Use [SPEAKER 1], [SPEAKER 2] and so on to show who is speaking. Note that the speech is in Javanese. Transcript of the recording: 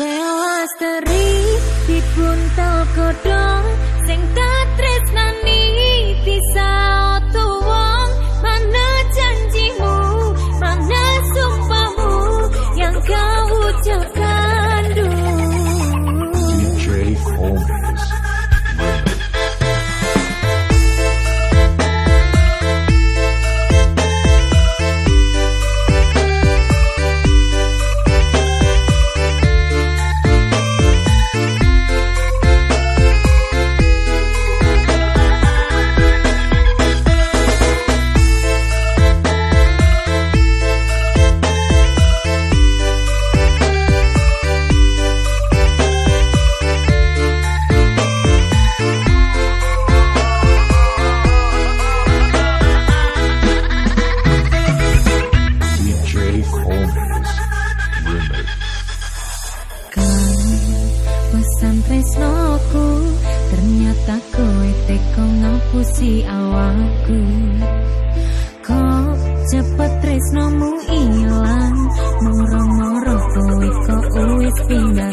[SPEAKER 1] Pelasteri dipun kodong sing tak tresnani bisa wong. Mana janjimu mana sumpahmu yang kau ucapkan dulu
[SPEAKER 2] DJ Coleman
[SPEAKER 1] pesan tresnoku Ternyata kowe teko ngapusi awakku. Kok cepet tresnomu ilang Moro-moro kowe kok wis pindah